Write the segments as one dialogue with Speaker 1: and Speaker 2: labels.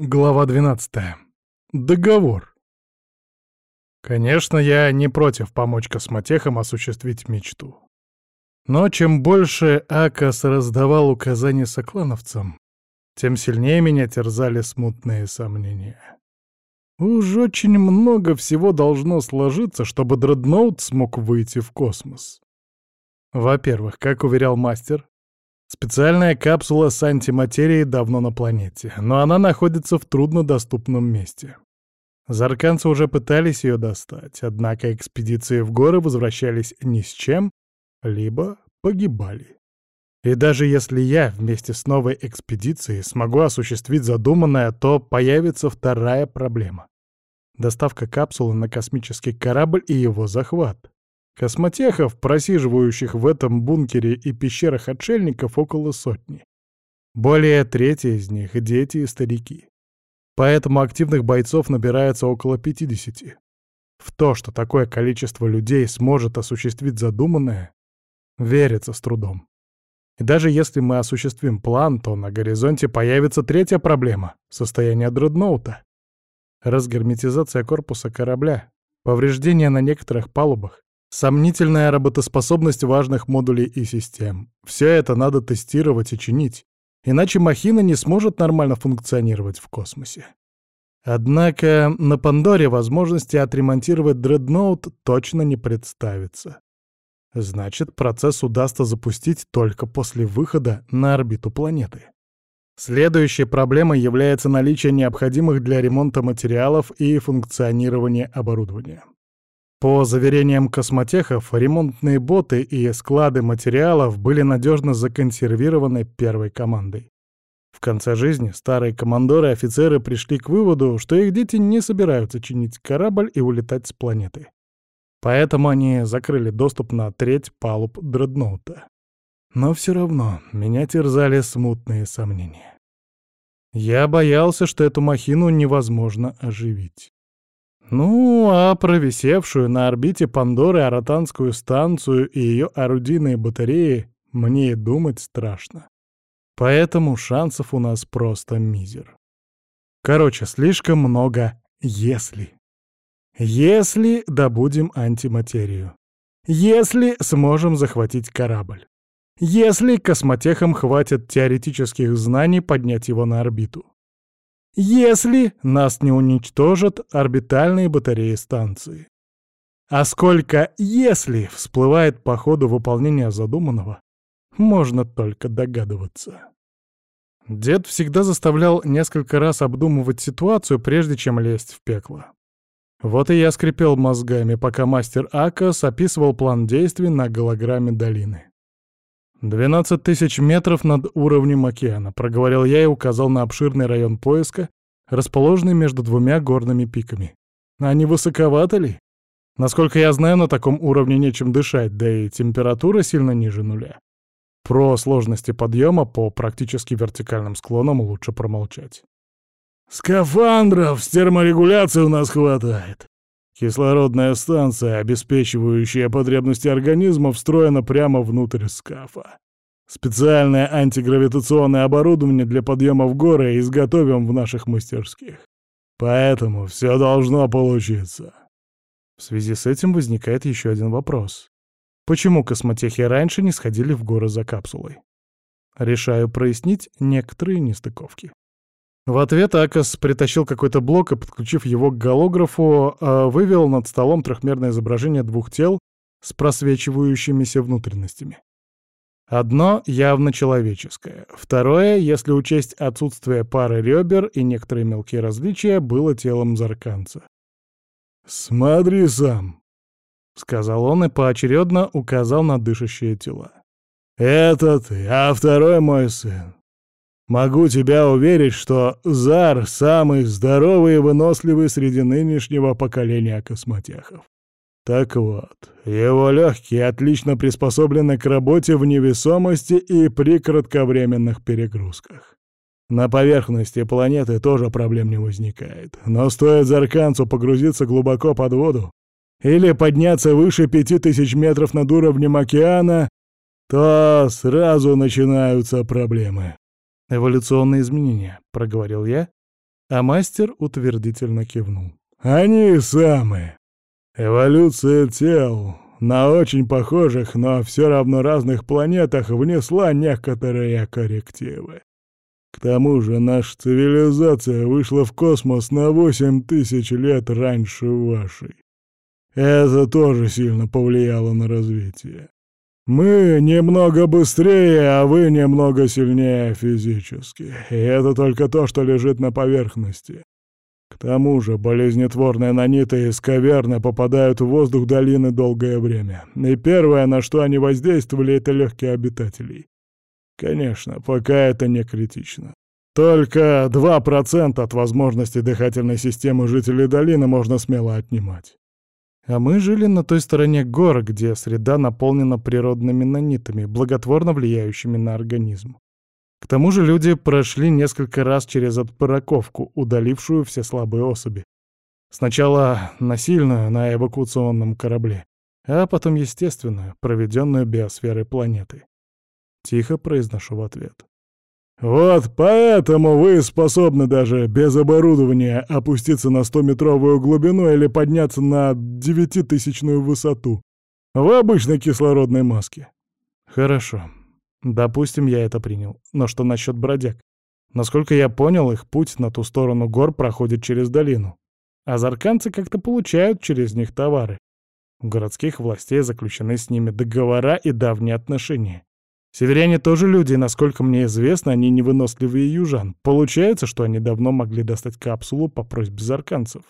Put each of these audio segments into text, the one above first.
Speaker 1: Глава 12. Договор. Конечно, я не против помочь космотехам осуществить мечту. Но чем больше Акас раздавал указания соклановцам, тем сильнее меня терзали смутные сомнения. Уж очень много всего должно сложиться, чтобы дредноут смог выйти в космос. Во-первых, как уверял мастер, Специальная капсула с антиматерией давно на планете, но она находится в труднодоступном месте. Зарканцы уже пытались ее достать, однако экспедиции в горы возвращались ни с чем, либо погибали. И даже если я вместе с новой экспедицией смогу осуществить задуманное, то появится вторая проблема. Доставка капсулы на космический корабль и его захват. Космотехов, просиживающих в этом бункере и пещерах отшельников, около сотни. Более трети из них — дети и старики. Поэтому активных бойцов набирается около 50. В то, что такое количество людей сможет осуществить задуманное, верится с трудом. И даже если мы осуществим план, то на горизонте появится третья проблема — состояние дредноута. Разгерметизация корпуса корабля, повреждения на некоторых палубах, Сомнительная работоспособность важных модулей и систем. Все это надо тестировать и чинить, иначе махина не сможет нормально функционировать в космосе. Однако на Пандоре возможности отремонтировать дредноут точно не представится. Значит, процесс удастся запустить только после выхода на орбиту планеты. Следующей проблемой является наличие необходимых для ремонта материалов и функционирования оборудования. По заверениям космотехов, ремонтные боты и склады материалов были надежно законсервированы первой командой. В конце жизни старые командоры и офицеры пришли к выводу, что их дети не собираются чинить корабль и улетать с планеты. Поэтому они закрыли доступ на треть палуб дредноута. Но все равно меня терзали смутные сомнения. Я боялся, что эту махину невозможно оживить. Ну, а провисевшую на орбите Пандоры Аратанскую станцию и ее орудийные батареи мне и думать страшно. Поэтому шансов у нас просто мизер. Короче, слишком много «если». Если добудем антиматерию. Если сможем захватить корабль. Если космотехам хватит теоретических знаний поднять его на орбиту. Если нас не уничтожат орбитальные батареи станции. А сколько «если» всплывает по ходу выполнения задуманного, можно только догадываться. Дед всегда заставлял несколько раз обдумывать ситуацию, прежде чем лезть в пекло. Вот и я скрипел мозгами, пока мастер Акас описывал план действий на голограмме долины. «Двенадцать тысяч метров над уровнем океана», — проговорил я и указал на обширный район поиска, расположенный между двумя горными пиками. А не высоковато ли? Насколько я знаю, на таком уровне нечем дышать, да и температура сильно ниже нуля. Про сложности подъема по практически вертикальным склонам лучше промолчать. «Скафандров с терморегуляцией у нас хватает», Кислородная станция, обеспечивающая потребности организма, встроена прямо внутрь скафа. Специальное антигравитационное оборудование для подъема в горы изготовим в наших мастерских. Поэтому все должно получиться. В связи с этим возникает еще один вопрос. Почему космотехи раньше не сходили в горы за капсулой? Решаю прояснить некоторые нестыковки. В ответ Акас притащил какой-то блок и, подключив его к голографу, а, вывел над столом трехмерное изображение двух тел с просвечивающимися внутренностями. Одно явно человеческое. Второе, если учесть отсутствие пары ребер и некоторые мелкие различия, было телом зарканца. «Смотри сам», — сказал он и поочередно указал на дышащие тела. «Это ты, а второй мой сын. Могу тебя уверить, что Зар — самый здоровый и выносливый среди нынешнего поколения космотехов. Так вот, его легкие отлично приспособлены к работе в невесомости и при кратковременных перегрузках. На поверхности планеты тоже проблем не возникает, но стоит Зарканцу погрузиться глубоко под воду или подняться выше пяти тысяч метров над уровнем океана, то сразу начинаются проблемы. «Эволюционные изменения», — проговорил я, А мастер утвердительно кивнул.
Speaker 2: «Они самые. Эволюция тел на очень похожих, но все равно разных планетах внесла некоторые коррективы. К тому же наша цивилизация вышла в космос на 8 тысяч лет раньше вашей. Это тоже сильно повлияло на развитие. Мы немного быстрее, а вы немного сильнее физически. И это только то, что лежит на поверхности. К тому же болезнетворные наниты из каверны попадают в воздух долины долгое время. И первое, на что они воздействовали, это легкие обитателей. Конечно, пока это не критично. Только 2% от возможностей дыхательной системы жителей долины можно смело отнимать.
Speaker 1: А мы жили на той стороне гор, где среда наполнена природными нанитами, благотворно влияющими на организм. К тому же люди прошли несколько раз через отпараковку, удалившую все слабые особи. Сначала насильную на эвакуационном корабле, а потом естественную, проведенную биосферой планеты. Тихо произношу в ответ.
Speaker 2: Вот поэтому вы способны даже без оборудования опуститься на 100-метровую глубину или подняться на 9000-тысячную высоту в обычной кислородной маске.
Speaker 1: Хорошо. Допустим, я это принял. Но что насчет бродяг? Насколько я понял, их путь на ту сторону гор проходит через долину. А зарканцы как-то получают через них товары. У городских властей заключены с ними договора и давние отношения. Северяне тоже люди, и, насколько мне известно, они невыносливые южан. Получается, что они давно могли достать капсулу по просьбе зарканцев.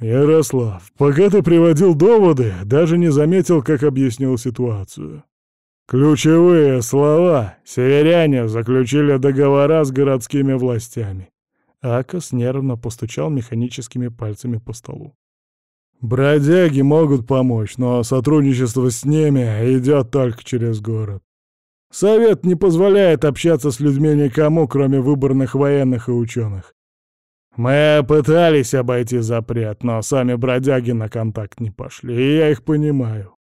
Speaker 2: «Ярослав, пока ты приводил доводы, даже не заметил, как объяснил ситуацию. Ключевые слова. Северяне заключили договора с городскими властями».
Speaker 1: Акос нервно постучал механическими пальцами по столу.
Speaker 2: «Бродяги могут помочь, но сотрудничество с ними идет только через город. Совет не позволяет общаться с людьми никому, кроме выборных военных и ученых. Мы пытались обойти запрет, но сами бродяги на контакт не пошли, и я их понимаю.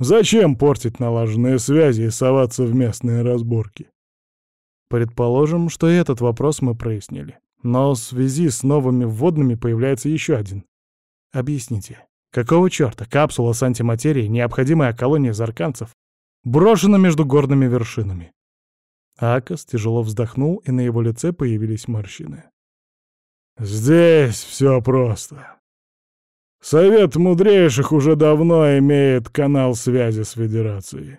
Speaker 2: Зачем портить налаженные связи и соваться в местные разборки?
Speaker 1: Предположим, что этот вопрос мы прояснили. Но в связи с новыми вводными появляется еще один. Объясните, какого черта капсула с антиматерией, необходимая колонии зарканцев, брошена между горными вершинами. Акас тяжело вздохнул, и на его лице появились морщины.
Speaker 2: «Здесь все просто. Совет мудрейших уже давно имеет канал связи с Федерацией».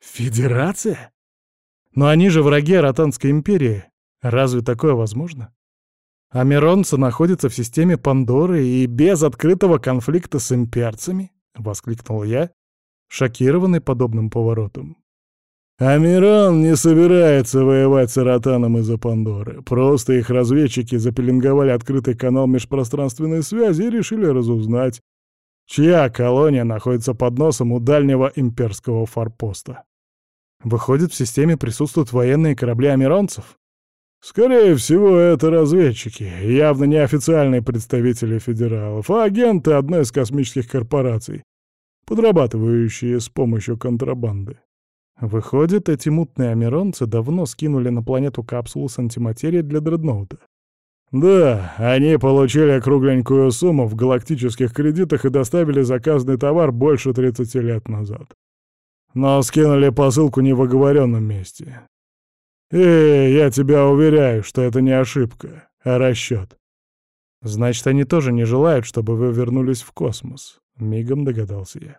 Speaker 1: «Федерация? Но они же враги Ротанской империи. Разве такое возможно? Амиронцы находятся в системе Пандоры и без открытого конфликта с имперцами?» — воскликнул я, шокированный подобным поворотом.
Speaker 2: «Амиран не собирается воевать с Аратаном из-за Пандоры. Просто их разведчики запеленговали открытый канал межпространственной связи и решили разузнать, чья колония находится под носом у дальнего имперского форпоста.
Speaker 1: Выходит, в системе присутствуют военные корабли амиронцев?
Speaker 2: Скорее всего, это разведчики, явно не официальные представители федералов, а агенты одной из космических корпораций, подрабатывающие с помощью контрабанды.
Speaker 1: Выходит, эти мутные амиронцы давно скинули на планету капсулу с антиматерией для дредноута.
Speaker 2: Да, они получили кругленькую сумму в галактических кредитах и доставили заказанный товар больше 30 лет назад. Но скинули посылку не в оговоренном месте. И я тебя уверяю, что это не ошибка, а расчет.
Speaker 1: Значит, они тоже не желают, чтобы вы вернулись в космос. — мигом догадался я.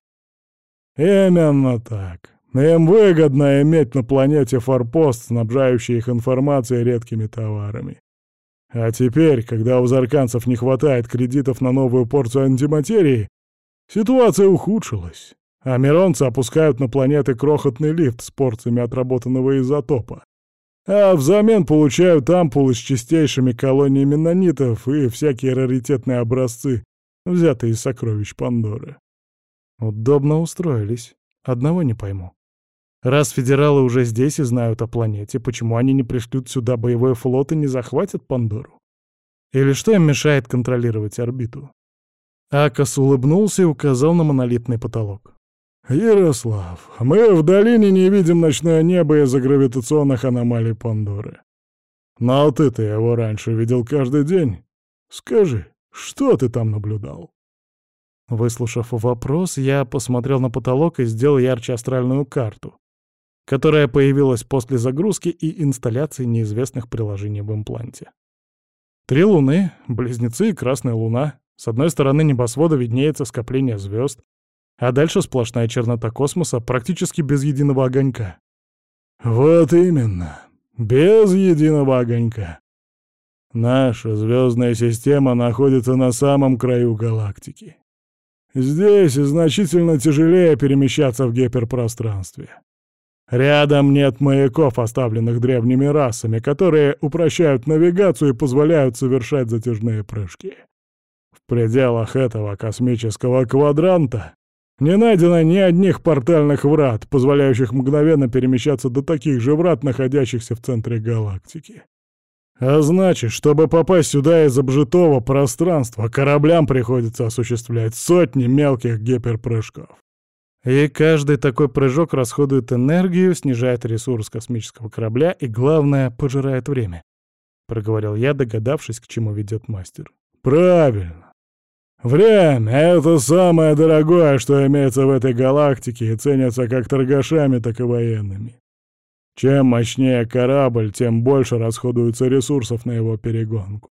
Speaker 2: «Именно так. Им выгодно иметь на планете форпост, снабжающий их информацией редкими товарами. А теперь, когда у зарканцев не хватает кредитов на новую порцию антиматерии, ситуация ухудшилась. А миронцы опускают на планеты крохотный лифт с порциями отработанного изотопа. А взамен получают ампулы с чистейшими колониями нанитов и всякие раритетные образцы взятый из сокровищ Пандоры.
Speaker 1: Удобно устроились. Одного не пойму. Раз федералы уже здесь и знают о планете, почему они не пришлют сюда боевой флот и не захватят Пандору? Или что им мешает контролировать орбиту? Акас улыбнулся и указал на монолитный потолок.
Speaker 2: «Ярослав, мы в долине не видим ночное небо из-за гравитационных аномалий Пандоры. Но ты-то его раньше видел каждый день. Скажи, что ты там наблюдал?»
Speaker 1: Выслушав вопрос, я посмотрел на потолок и сделал ярче астральную карту, которая появилась после загрузки и инсталляции неизвестных приложений в импланте. Три луны, близнецы и красная луна. С одной стороны небосвода виднеется скопление звезд, а дальше сплошная чернота космоса, практически без единого огонька.
Speaker 2: Вот именно, без единого огонька. Наша звездная система находится на самом краю галактики. Здесь значительно тяжелее перемещаться в гиперпространстве. Рядом нет маяков, оставленных древними расами, которые упрощают навигацию и позволяют совершать затяжные прыжки. В пределах этого космического квадранта не найдено ни одних портальных врат, позволяющих мгновенно перемещаться до таких же врат, находящихся в центре галактики. А значит, чтобы попасть сюда из обжитого пространства, кораблям приходится осуществлять сотни мелких гиперпрыжков.
Speaker 1: И каждый такой прыжок расходует энергию, снижает ресурс космического корабля и, главное, пожирает время. Проговорил я, догадавшись, к чему ведет мастер.
Speaker 2: Правильно. Время — это самое дорогое, что имеется в этой галактике и ценится как торгашами, так и военными. Чем мощнее корабль, тем больше расходуется ресурсов на его перегонку.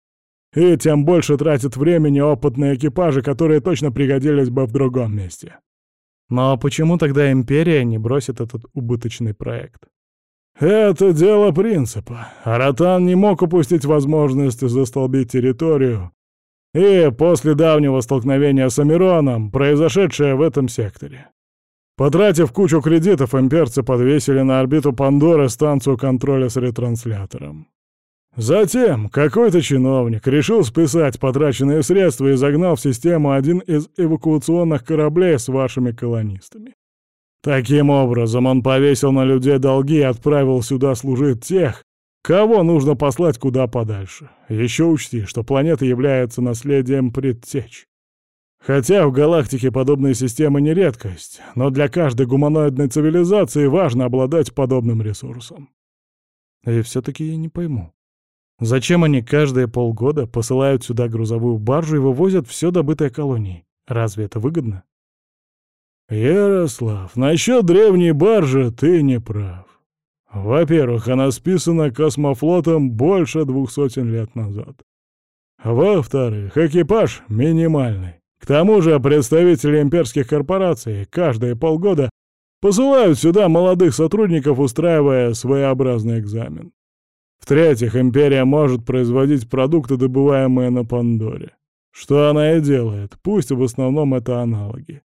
Speaker 2: И тем больше тратит времени опытные экипажи, которые точно пригодились бы в другом месте.
Speaker 1: Но почему тогда Империя не бросит этот убыточный проект?
Speaker 2: Это дело принципа. Аратан не мог упустить возможность застолбить территорию, и после давнего столкновения с Амироном, произошедшее в этом секторе. Потратив кучу кредитов, имперцы подвесили на орбиту Пандоры станцию контроля с ретранслятором. Затем какой-то чиновник решил списать потраченные средства и загнал в систему один из эвакуационных кораблей с вашими колонистами. Таким образом, он повесил на людей долги и отправил сюда служить тех, Кого нужно послать куда подальше? Еще учти, что планета является наследием предтеч. Хотя в галактике подобные системы не редкость, но для каждой гуманоидной цивилизации важно обладать подобным ресурсом.
Speaker 1: И все-таки я не пойму. Зачем они каждые полгода посылают сюда грузовую баржу и вывозят все добытое колонией? Разве это выгодно?
Speaker 2: Ярослав, насчет древней баржи ты не прав. Во-первых, она списана космофлотом больше двух сотен лет назад. Во-вторых, экипаж минимальный. К тому же представители имперских корпораций каждые полгода посылают сюда молодых сотрудников, устраивая своеобразный экзамен. В-третьих, империя может производить продукты, добываемые на Пандоре. Что она и делает, пусть в основном это аналоги.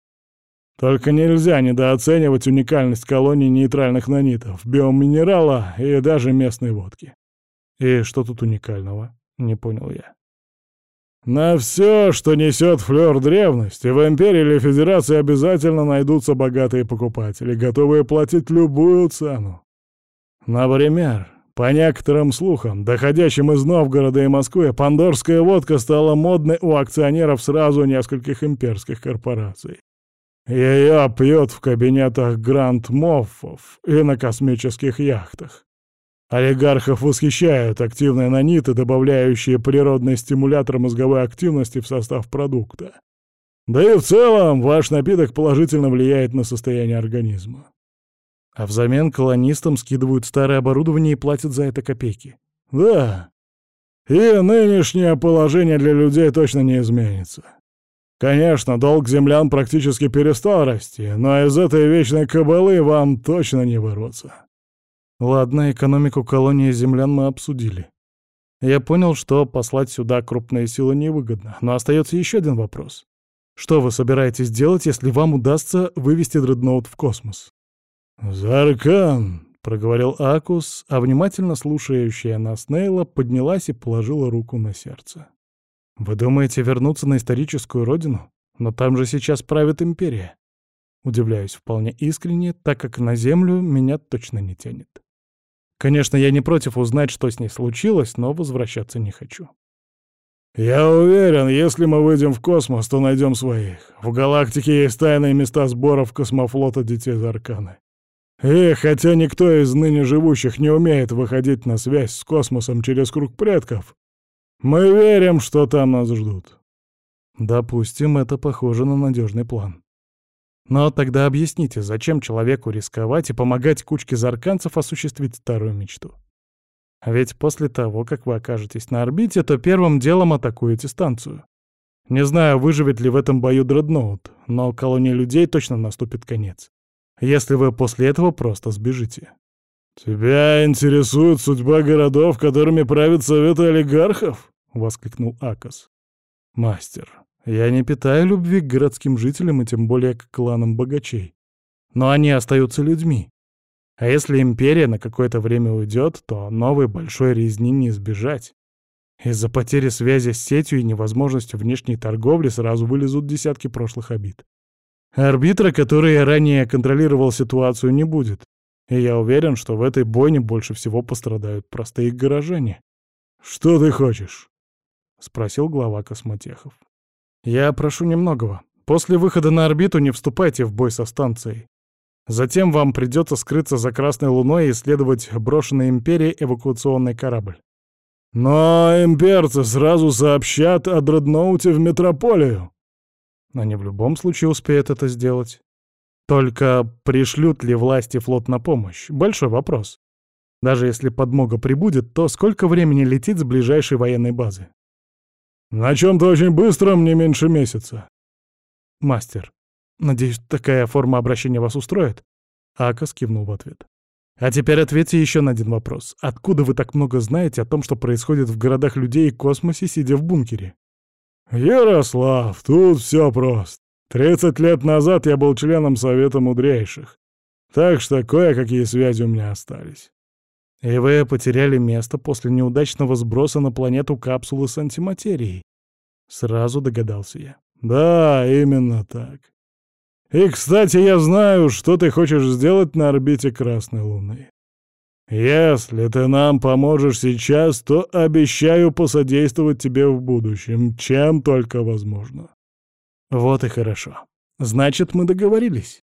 Speaker 2: Только нельзя недооценивать уникальность колоний нейтральных нанитов, биоминерала и даже местной водки.
Speaker 1: И что тут уникального? Не понял я.
Speaker 2: На все, что несет флер древности, в Империи или Федерации обязательно найдутся богатые покупатели, готовые платить любую цену. Например, по некоторым слухам, доходящим из Новгорода и Москвы, пандорская водка стала модной у акционеров сразу нескольких имперских корпораций. Ее пьют в кабинетах гранд-моффов и на космических яхтах. Олигархов восхищают активные наниты, добавляющие природный стимулятор мозговой активности в состав продукта. Да и в целом ваш напиток положительно влияет на состояние организма.
Speaker 1: А взамен колонистам скидывают старое оборудование и платят за это копейки.
Speaker 2: Да. И нынешнее положение для людей точно не изменится. Конечно, долг землян практически перестал расти, но из этой вечной кабалы вам точно не вырваться.
Speaker 1: Ладно, экономику колонии землян мы обсудили. Я понял, что послать сюда крупные силы невыгодно, но остается еще один вопрос. Что вы собираетесь делать, если вам удастся вывести дредноут в космос?
Speaker 2: «Заркан!» — проговорил
Speaker 1: Акус, а внимательно слушающая нас Нейла поднялась и положила руку на сердце. Вы думаете вернуться на историческую родину? Но там же сейчас правит империя. Удивляюсь вполне искренне, так как на Землю меня точно не тянет. Конечно, я не против узнать, что с ней случилось, но возвращаться не хочу.
Speaker 2: «Я уверен, если мы выйдем в космос, то найдем своих. В галактике есть тайные места сборов космофлота Детей Зарканы. И хотя никто из ныне живущих не умеет выходить на связь с космосом через круг предков, мы верим, что там нас ждут.
Speaker 1: Допустим, это похоже на надежный план. Но тогда объясните, зачем человеку рисковать и помогать кучке зарканцев осуществить старую мечту? Ведь после того, как вы окажетесь на орбите, то первым делом атакуете станцию. Не знаю, выживет ли в этом бою дредноут, но колонии людей точно наступит конец если вы после этого просто сбежите.
Speaker 2: «Тебя интересует судьба городов, которыми правят советы олигархов?» — воскликнул Акас.
Speaker 1: «Мастер, я не питаю любви к городским жителям и тем более к кланам богачей. Но они остаются людьми. А если империя на какое-то время уйдет, то новой большой резни не избежать. Из-за потери связи с сетью и невозможности внешней торговли сразу вылезут десятки прошлых обид. Арбитра, который ранее контролировал ситуацию, не будет. И я уверен, что в этой бойне больше всего пострадают простые горожане.
Speaker 2: «Что ты хочешь?»
Speaker 1: — спросил глава космотехов. «Я прошу немногого. После выхода на орбиту не вступайте в бой со станцией. Затем вам придется скрыться за Красной Луной и исследовать брошенный Империей эвакуационный корабль.
Speaker 2: Но имперцы сразу сообщат о дредноуте в метрополию.
Speaker 1: Они в любом случае успеют это сделать. Только пришлют ли власти флот на помощь? Большой вопрос. Даже если подмога прибудет, то сколько времени летит с ближайшей военной базы?
Speaker 2: На чем-то очень быстром, не меньше месяца.
Speaker 1: Мастер, надеюсь, такая форма обращения вас устроит? Акас кивнул в ответ. А теперь ответьте еще на один вопрос. Откуда вы так много знаете о том, что происходит в городах людей и космосе, сидя в бункере?
Speaker 2: «Ярослав, тут все просто. Тридцать лет назад я был членом Совета Мудрейших, так что кое-какие связи у меня остались».
Speaker 1: «И вы потеряли место после неудачного сброса на планету капсулы с антиматерией?» Сразу догадался я.
Speaker 2: «Да, именно так. И, кстати, я знаю, что ты хочешь сделать на орбите Красной Луны. Если ты нам поможешь сейчас, то обещаю посодействовать тебе в будущем, чем только возможно.
Speaker 1: Вот и хорошо. Значит, мы договорились.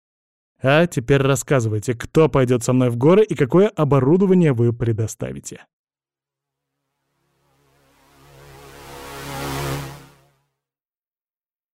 Speaker 1: А теперь рассказывайте, кто пойдет со мной в горы и какое оборудование вы предоставите.